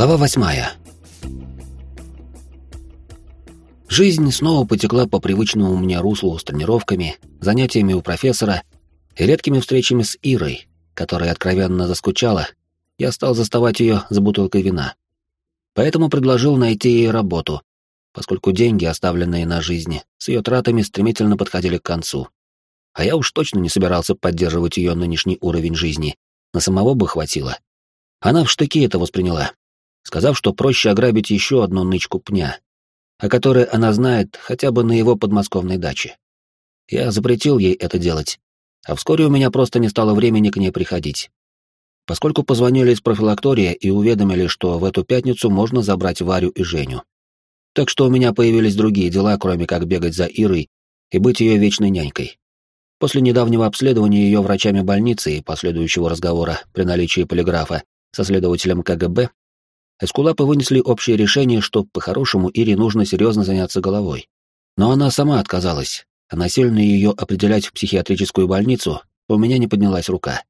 Глава восьмая. Жизнь снова потекла по привычному мне руслу с тренировками, занятиями у профессора и редкими встречами с Ирой, которая откровенно заскучала, я стал заставать ее за бутылкой вина. Поэтому предложил найти ей работу, поскольку деньги, оставленные на жизни, с ее тратами стремительно подходили к концу. А я уж точно не собирался поддерживать ее нынешний уровень жизни, на самого бы хватило. Она в штыки это восприняла, сказав, что проще ограбить еще одну нычку пня, о которой она знает хотя бы на его подмосковной даче. Я запретил ей это делать, а вскоре у меня просто не стало времени к ней приходить. Поскольку позвонили из профилактория и уведомили, что в эту пятницу можно забрать Варю и Женю. Так что у меня появились другие дела, кроме как бегать за Ирой и быть ее вечной нянькой. После недавнего обследования ее врачами больницы и последующего разговора при наличии полиграфа со следователем КГБ, эскулапы вынесли общее решение, что по-хорошему Ире нужно серьезно заняться головой. Но она сама отказалась, а насильно ее определять в психиатрическую больницу у меня не поднялась рука.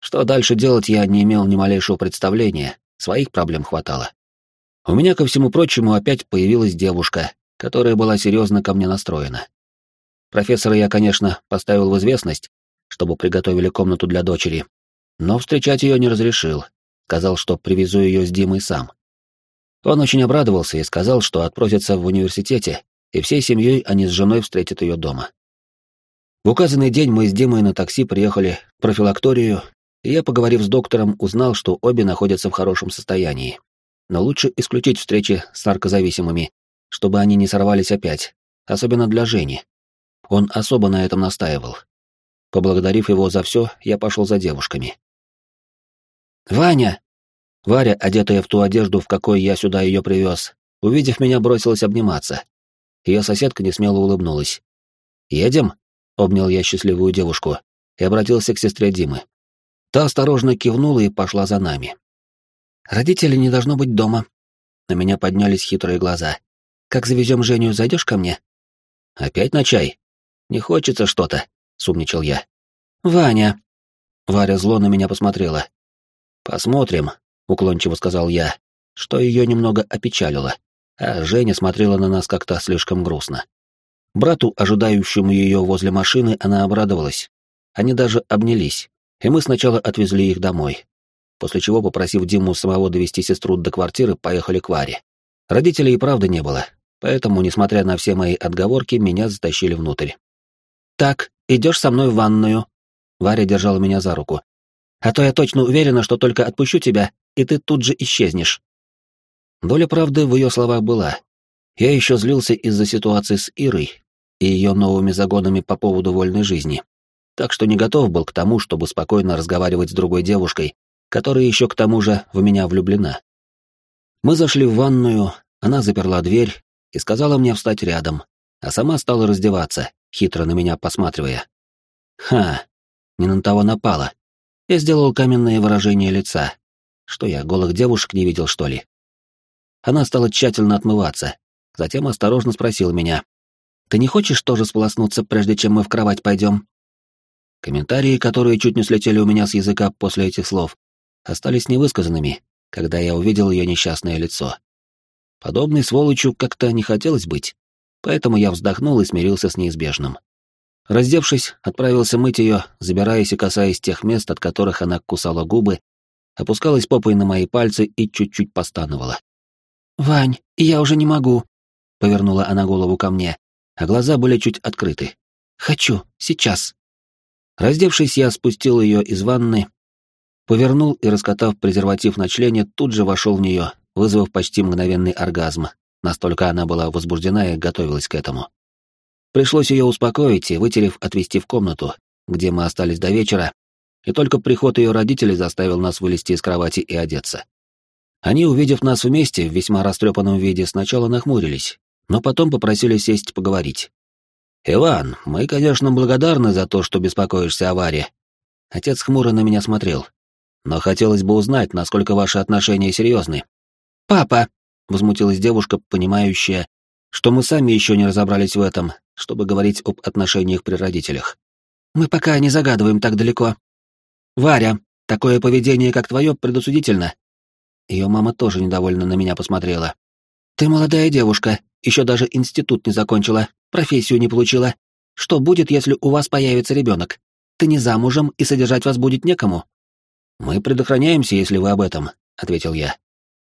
Что дальше делать, я не имел ни малейшего представления, своих проблем хватало. У меня, ко всему прочему, опять появилась девушка, которая была серьезно ко мне настроена. Профессора я, конечно, поставил в известность, чтобы приготовили комнату для дочери, но встречать ее не разрешил, сказал, что привезу ее с Димой сам. Он очень обрадовался и сказал, что отпросится в университете, и всей семьей они с женой встретят ее дома. В указанный день мы с Димой на такси приехали в профилакторию, и я, поговорив с доктором, узнал, что обе находятся в хорошем состоянии. Но лучше исключить встречи с наркозависимыми, чтобы они не сорвались опять, особенно для Жени. Он особо на этом настаивал. Поблагодарив его за все, я пошел за девушками. «Ваня!» Варя, одетая в ту одежду, в какой я сюда ее привез, увидев меня, бросилась обниматься. Ее соседка несмело улыбнулась. «Едем?» — обнял я счастливую девушку и обратился к сестре Димы. Та осторожно кивнула и пошла за нами. «Родителей не должно быть дома». На меня поднялись хитрые глаза. «Как завезем Женю, зайдешь ко мне?» «Опять на чай? Не хочется что-то», — сумничал я. «Ваня!» Варя зло на меня посмотрела. «Посмотрим», — уклончиво сказал я, что ее немного опечалило, а Женя смотрела на нас как-то слишком грустно. Брату, ожидающему ее возле машины, она обрадовалась. Они даже обнялись, и мы сначала отвезли их домой. После чего, попросив Диму самого довести сестру до квартиры, поехали к Варе. Родителей и правда не было, поэтому, несмотря на все мои отговорки, меня затащили внутрь. «Так, идешь со мной в ванную?» Варя держала меня за руку, а то я точно уверена, что только отпущу тебя, и ты тут же исчезнешь». Доля правды в ее словах была. Я еще злился из-за ситуации с Ирой и ее новыми загонами по поводу вольной жизни, так что не готов был к тому, чтобы спокойно разговаривать с другой девушкой, которая еще к тому же в меня влюблена. Мы зашли в ванную, она заперла дверь и сказала мне встать рядом, а сама стала раздеваться, хитро на меня посматривая. Ха, не на того напала. Я сделал каменное выражение лица. Что я, голых девушек не видел, что ли? Она стала тщательно отмываться, затем осторожно спросила меня. «Ты не хочешь тоже сполоснуться, прежде чем мы в кровать пойдем?» Комментарии, которые чуть не слетели у меня с языка после этих слов, остались невысказанными, когда я увидел ее несчастное лицо. Подобной сволочью как-то не хотелось быть, поэтому я вздохнул и смирился с неизбежным. Раздевшись, отправился мыть ее, забираясь и касаясь тех мест, от которых она кусала губы, опускалась попой на мои пальцы и чуть-чуть постановала. «Вань, я уже не могу», — повернула она голову ко мне, а глаза были чуть открыты. «Хочу, сейчас». Раздевшись, я спустил ее из ванны, повернул и, раскатав презерватив на члене, тут же вошел в нее, вызвав почти мгновенный оргазм. Настолько она была возбуждена и готовилась к этому. Пришлось ее успокоить и, вытерев, отвезти в комнату, где мы остались до вечера, и только приход ее родителей заставил нас вылезти из кровати и одеться. Они, увидев нас вместе в весьма растрепанном виде, сначала нахмурились, но потом попросили сесть поговорить. «Иван, мы, конечно, благодарны за то, что беспокоишься о Варе». Отец хмуро на меня смотрел. «Но хотелось бы узнать, насколько ваши отношения серьезны». «Папа!» — возмутилась девушка, понимающая, что мы сами еще не разобрались в этом, чтобы говорить об отношениях при родителях. Мы пока не загадываем так далеко. Варя, такое поведение, как твое, предусудительно. Ее мама тоже недовольно на меня посмотрела. «Ты молодая девушка, еще даже институт не закончила, профессию не получила. Что будет, если у вас появится ребенок? Ты не замужем, и содержать вас будет некому». «Мы предохраняемся, если вы об этом», — ответил я.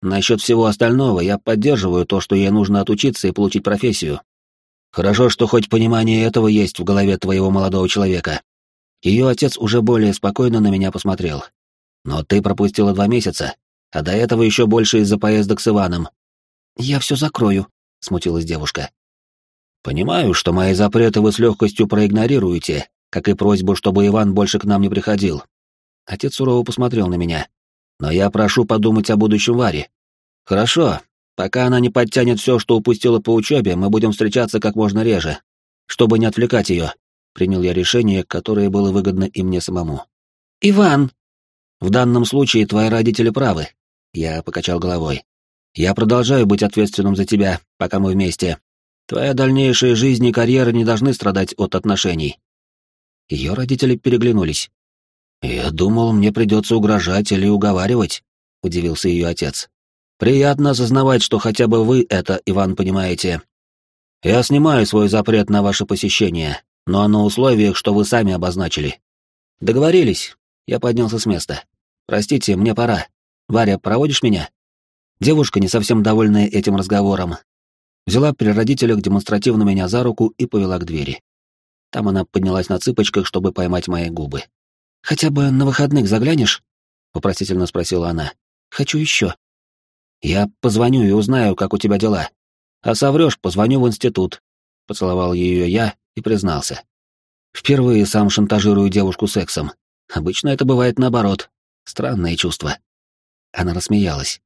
«Насчет всего остального я поддерживаю то, что ей нужно отучиться и получить профессию. Хорошо, что хоть понимание этого есть в голове твоего молодого человека». Ее отец уже более спокойно на меня посмотрел. «Но ты пропустила два месяца, а до этого еще больше из-за поездок с Иваном». «Я все закрою», — смутилась девушка. «Понимаю, что мои запреты вы с легкостью проигнорируете, как и просьбу, чтобы Иван больше к нам не приходил. Отец сурово посмотрел на меня. Но я прошу подумать о будущем Варе. Хорошо, пока она не подтянет все, что упустила по учебе, мы будем встречаться как можно реже, чтобы не отвлекать ее. Принял я решение, которое было выгодно и мне самому. Иван! В данном случае твои родители правы. Я покачал головой. Я продолжаю быть ответственным за тебя, пока мы вместе. Твоя дальнейшая жизнь и карьера не должны страдать от отношений. Ее родители переглянулись. «Я думал, мне придется угрожать или уговаривать», — удивился ее отец. «Приятно осознавать, что хотя бы вы это, Иван, понимаете. Я снимаю свой запрет на ваше посещение, но на условиях, что вы сами обозначили». «Договорились». Я поднялся с места. «Простите, мне пора. Варя, проводишь меня?» Девушка, не совсем довольная этим разговором, взяла при родителях демонстративно меня за руку и повела к двери. Там она поднялась на цыпочках, чтобы поймать мои губы. «Хотя бы на выходных заглянешь?» — вопросительно спросила она. «Хочу еще». «Я позвоню и узнаю, как у тебя дела. А соврешь, позвоню в институт». Поцеловал ее я и признался. Впервые сам шантажирую девушку сексом. Обычно это бывает наоборот. Странное чувство. Она рассмеялась.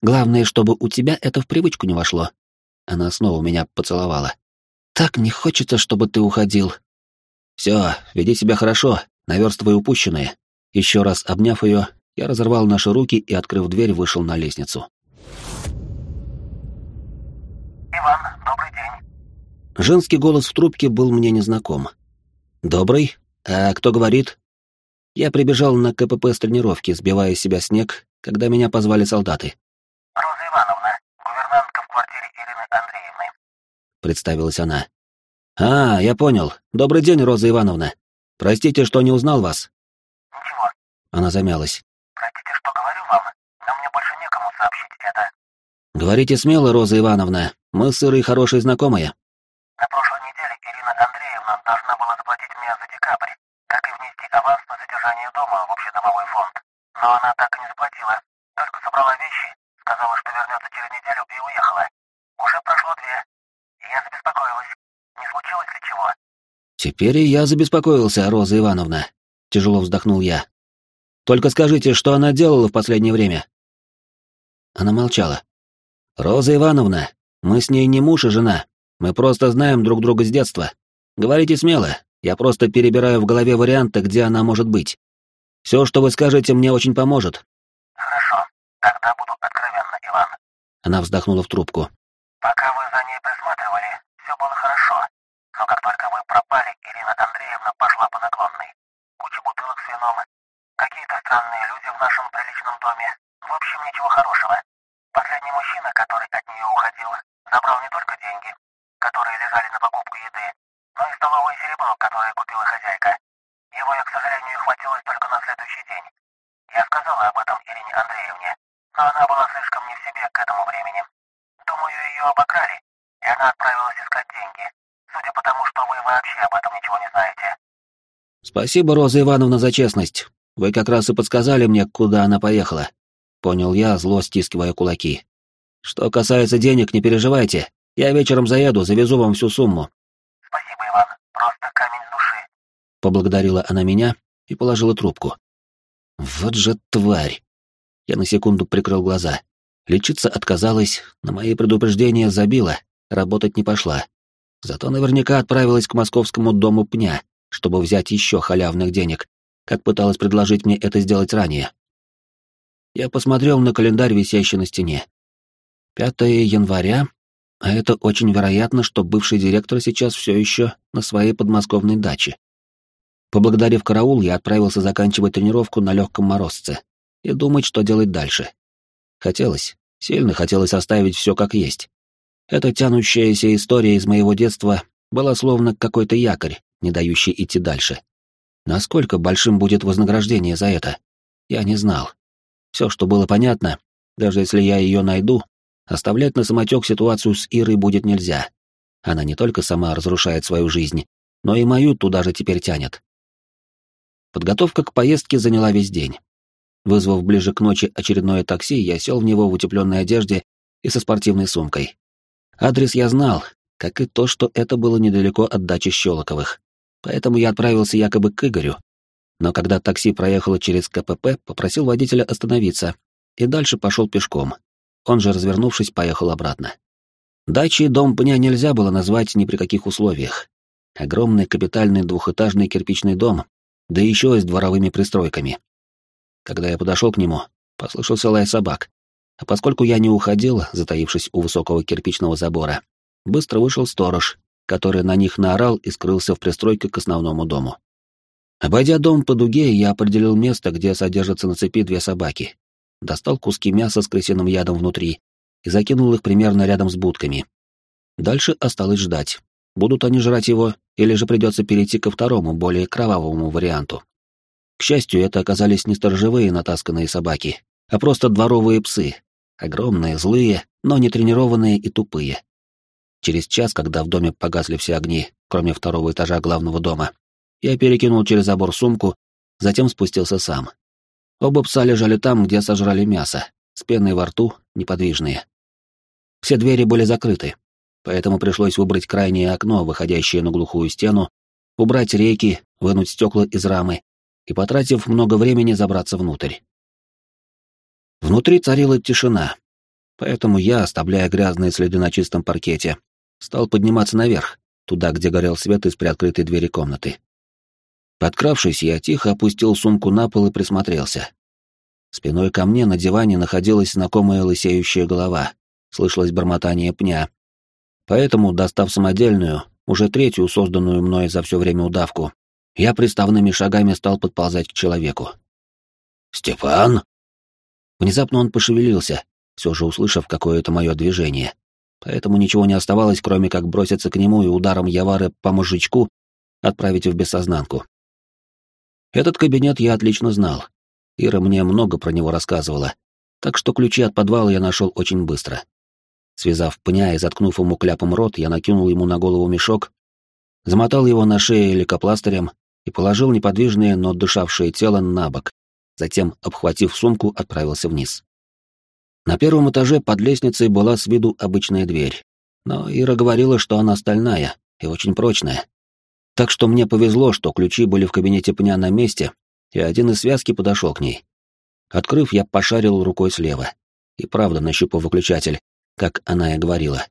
«Главное, чтобы у тебя это в привычку не вошло». Она снова меня поцеловала. «Так не хочется, чтобы ты уходил». «Все, веди себя хорошо, наверстывая упущенное. Еще раз обняв ее, я разорвал наши руки и, открыв дверь, вышел на лестницу. «Иван, добрый день». Женский голос в трубке был мне незнаком. «Добрый? А кто говорит?» Я прибежал на КПП с тренировки, сбивая с себя снег, когда меня позвали солдаты. «Роза Ивановна, гувернантка в квартире Ирины Андреевны», — представилась она. «А, я понял. Добрый день, Роза Ивановна. Простите, что не узнал вас». «Ничего». Она замялась. «Простите, что говорю вам, но мне больше некому сообщить это». «Говорите смело, Роза Ивановна. Мы с Ирой хорошие знакомые». «На прошлой неделе Ирина Андреевна должна была заплатить мне за декабрь, как и внести аванс на содержание дома в общедомовой фонд. Но она так и не заплатила, только собрала вещи, сказала, что вернется через неделю и уехала. Уже прошло две, я забеспокоилась. Не случилось ли чего?» «Теперь и я забеспокоился, Роза Ивановна», — тяжело вздохнул я. «Только скажите, что она делала в последнее время?» Она молчала. «Роза Ивановна, мы с ней не муж и жена. Мы просто знаем друг друга с детства. Говорите смело, я просто перебираю в голове варианты, где она может быть. Все, что вы скажете, мне очень поможет». «Хорошо, тогда буду откровенна, Иван». Она вздохнула в трубку. «Пока вы за ней присматривали, все было хорошо. Но как только вы пропали, Ирина Андреевна пошла по наклонной. Куча бутылок с вином, какие-то странные люди в нашем приличном доме. В общем, ничего хорошего. Последний мужчина, который от нее уходил, забрал не только деньги, которые лежали на покупку еды, но и столовое серебро, которое купила хозяйка. Его я, к сожалению, только на следующий день. Я сказала об этом Ирине Андреевне, но она была слишком не в себе к этому времени. Думаю, ее обокрали, и она отправилась искать деньги. Судя по тому, что вы вообще об этом ничего не знаете. Спасибо, Роза Ивановна, за честность. Вы как раз и подсказали мне, куда она поехала. Понял я, зло стискивая кулаки. Что касается денег, не переживайте. Я вечером заеду, завезу вам всю сумму. Спасибо, Иван. Просто камень души. Поблагодарила она меня и положила трубку. Вот же тварь. Я на секунду прикрыл глаза. Лечиться отказалась, на мои предупреждения забила, работать не пошла. Зато наверняка отправилась к московскому дому пня, чтобы взять еще халявных денег, как пыталась предложить мне это сделать ранее. Я посмотрел на календарь, висящий на стене. 5 января, а это очень вероятно, что бывший директор сейчас все еще на своей подмосковной даче. Поблагодарив караул, я отправился заканчивать тренировку на легком морозце и думать, что делать дальше. Хотелось, сильно хотелось оставить все как есть. Эта тянущаяся история из моего детства была словно какой-то якорь, не дающий идти дальше. Насколько большим будет вознаграждение за это? Я не знал. Все, что было понятно, даже если я ее найду, оставлять на самотек ситуацию с Ирой будет нельзя. Она не только сама разрушает свою жизнь, но и мою туда же теперь тянет. Подготовка к поездке заняла весь день. Вызвав ближе к ночи очередное такси, я сел в него в утепленной одежде и со спортивной сумкой. Адрес я знал, как и то, что это было недалеко от дачи Щелоковых. Поэтому я отправился якобы к Игорю. Но когда такси проехало через КПП, попросил водителя остановиться и дальше пошел пешком. Он же, развернувшись, поехал обратно. Дачей дом пня нельзя было назвать ни при каких условиях. Огромный капитальный двухэтажный кирпичный дом, да еще и с дворовыми пристройками. Когда я подошел к нему, послышался лай собак. А поскольку я не уходил, затаившись у высокого кирпичного забора, быстро вышел сторож, который на них наорал и скрылся в пристройке к основному дому. Обойдя дом по дуге, я определил место, где содержатся на цепи две собаки. Достал куски мяса с крысиным ядом внутри и закинул их примерно рядом с будками. Дальше осталось ждать, будут они жрать его, или же придется перейти ко второму, более кровавому варианту. К счастью, это оказались не сторожевые натасканные собаки, а просто дворовые псы. Огромные, злые, но не тренированные и тупые. Через час, когда в доме погасли все огни, кроме второго этажа главного дома, я перекинул через забор сумку, затем спустился сам. Оба пса лежали там, где сожрали мясо, с пеной во рту, неподвижные. Все двери были закрыты, поэтому пришлось выбрать крайнее окно, выходящее на глухую стену, убрать рейки, вынуть стекла из рамы и, потратив много времени, забраться внутрь. Внутри царила тишина, поэтому я, оставляя грязные следы на чистом паркете, стал подниматься наверх, туда, где горел свет из приоткрытой двери комнаты. Подкравшись, я тихо опустил сумку на пол и присмотрелся. Спиной ко мне на диване находилась знакомая лысеющая голова, слышалось бормотание пня. Поэтому, достав самодельную, уже третью созданную мной за все время удавку, я приставными шагами стал подползать к человеку. «Степан!» Внезапно он пошевелился, все же услышав какое-то мое движение. Поэтому ничего не оставалось, кроме как броситься к нему и ударом Явары по мужичку отправить в бессознанку. Этот кабинет я отлично знал. Ира мне много про него рассказывала, так что ключи от подвала я нашел очень быстро. Связав пня и заткнув ему кляпом рот, я накинул ему на голову мешок, замотал его на шее лейкопластырем и положил неподвижное, но дышавшее тело на бок, затем, обхватив сумку, отправился вниз. На первом этаже под лестницей была с виду обычная дверь, но Ира говорила, что она стальная и очень прочная. Так что мне повезло, что ключи были в кабинете пня на месте, и один из связки подошел к ней. Открыв, я пошарил рукой слева. И правда нащупал выключатель, как она и говорила.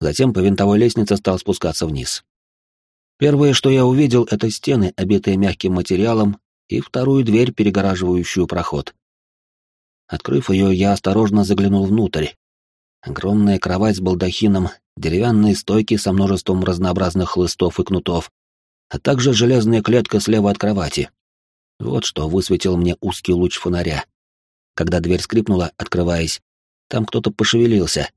Затем по винтовой лестнице стал спускаться вниз. Первое, что я увидел, это стены, обитые мягким материалом, и вторую дверь, перегораживающую проход. Открыв ее, я осторожно заглянул внутрь. Огромная кровать с балдахином, деревянные стойки со множеством разнообразных хлыстов и кнутов, а также железная клетка слева от кровати. Вот что высветил мне узкий луч фонаря. Когда дверь скрипнула, открываясь, там кто-то пошевелился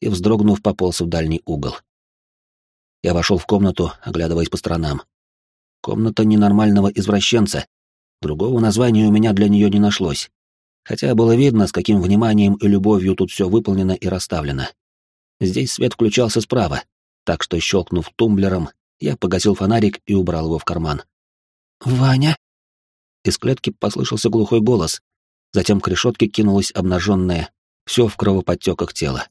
и, вздрогнув, пополз в дальний угол. Я вошел в комнату, оглядываясь по сторонам. Комната ненормального извращенца. Другого названия у меня для нее не нашлось. Хотя было видно, с каким вниманием и любовью тут все выполнено и расставлено. Здесь свет включался справа, так что, щелкнув тумблером, я погасил фонарик и убрал его в карман. «Ваня?» Из клетки послышался глухой голос. Затем к решетке кинулось обнаженное, все в кровоподтеках тело.